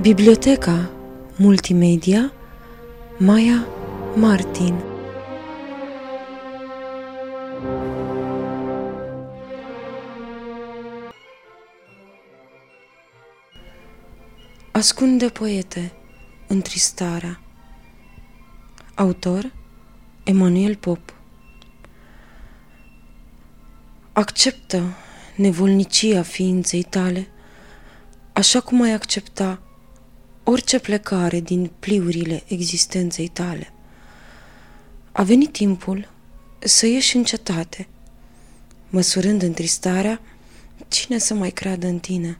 Biblioteca Multimedia Maya Martin. Ascunde poete Întristarea. Autor Emanuel Pop. Acceptă nevolnicia ființei tale, așa cum ai accepta orice plecare din pliurile existenței tale. A venit timpul să ieși în cetate, măsurând întristarea, cine să mai creadă în tine?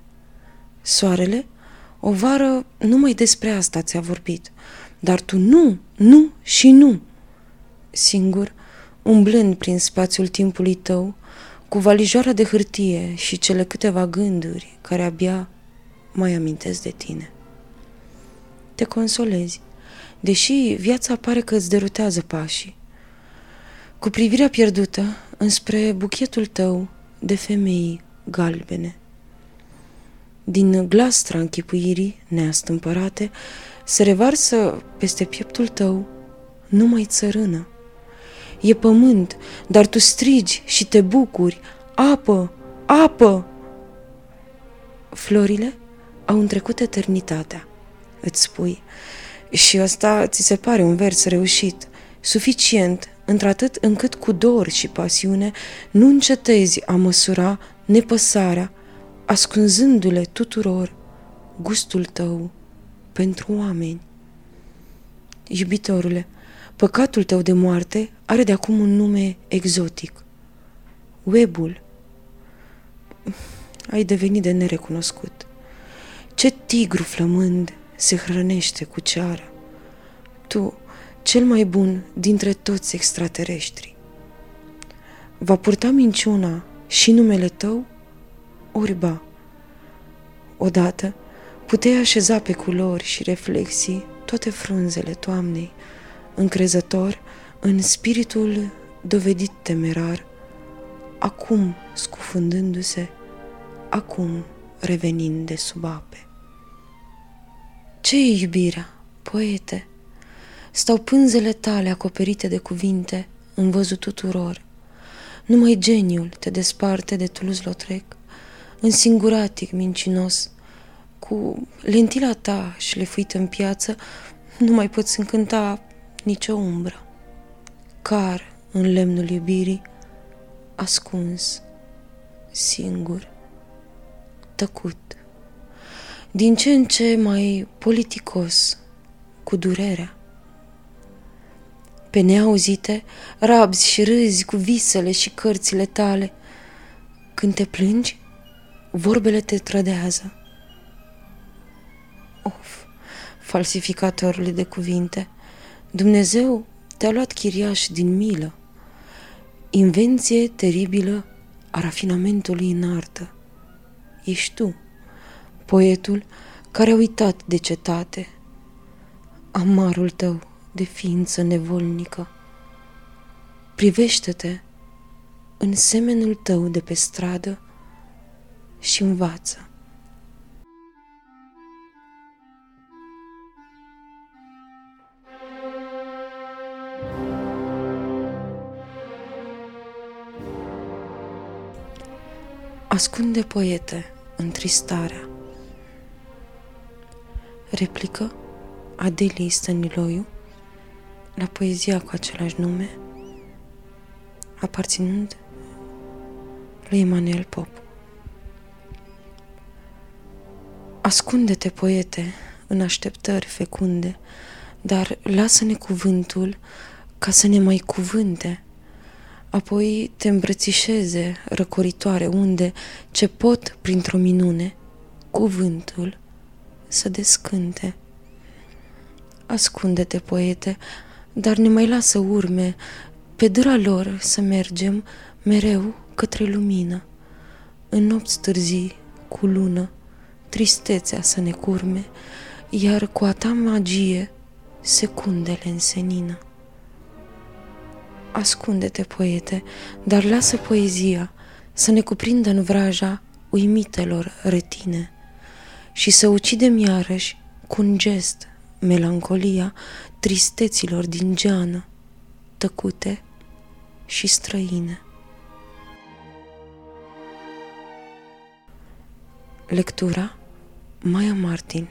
Soarele, o vară, numai despre asta ți-a vorbit, dar tu nu, nu și nu. Singur, umblând prin spațiul timpului tău, cu valijoara de hârtie și cele câteva gânduri care abia mai amintesc de tine. Te consolezi, deși viața pare că îți derutează pașii. Cu privirea pierdută înspre buchetul tău de femei galbene. Din glastra închipuirii neastâmpărate se revarsă peste pieptul tău numai țărână. E pământ, dar tu strigi și te bucuri. Apă, apă! Florile au întrecut eternitatea, îți spui. Și ăsta ți se pare un vers reușit, suficient, într-atât încât cu dor și pasiune nu încetezi a măsura nepăsarea, ascunzându-le tuturor gustul tău pentru oameni. Iubitorule, Păcatul tău de moarte are de acum un nume exotic. Webul. Ai devenit de nerecunoscut. Ce tigru flămând se hrănește cu ceara. Tu, cel mai bun dintre toți extraterestri. Va purta minciuna și numele tău? Orba. Odată puteai așeza pe culori și reflexii toate frunzele toamnei, încrezător în spiritul dovedit temerar, acum scufundându-se, acum revenind de sub ape. Ce e iubirea, poete? Stau pânzele tale acoperite de cuvinte în văzut tuturor. Numai geniul te desparte de Toulouse-Lautrec, singuratic mincinos, cu lentila ta șlefuită în piață, nu mai poți încânta nicio umbră. Car în lemnul iubirii, ascuns, singur, tăcut, din ce în ce mai politicos, cu durerea. Pe neauzite, rabzi și râzi cu visele și cărțile tale. Când te plângi, vorbele te trădează. Of, falsificatorule de cuvinte – Dumnezeu te-a luat chiriaș din milă, invenție teribilă a rafinamentului în artă. Ești tu, poetul care a uitat de cetate, amarul tău de ființă nevolnică. Privește-te în semenul tău de pe stradă și învață. Ascunde poete în tristarea. Replică Adelii Stăniloiu la poezia cu același nume, aparținând lui Emanuel Pop. Ascunde-te, poete, în așteptări fecunde, dar lasă-ne cuvântul ca să ne mai cuvânte apoi te îmbrățișeze răcoritoare unde ce pot printr-o minune cuvântul să descânte. Ascunde-te, poete, dar ne mai lasă urme, pe dura lor să mergem mereu către lumină. În nopți târzii, cu lună, tristețea să ne curme, iar cu a ta magie secundele în senină. Ascunde-te, poete, dar lasă poezia să ne cuprindă în vraja uimitelor retine și să ucidem iarăși cu un gest, melancolia tristeților din geană, tăcute și străine. Lectura Maya Martin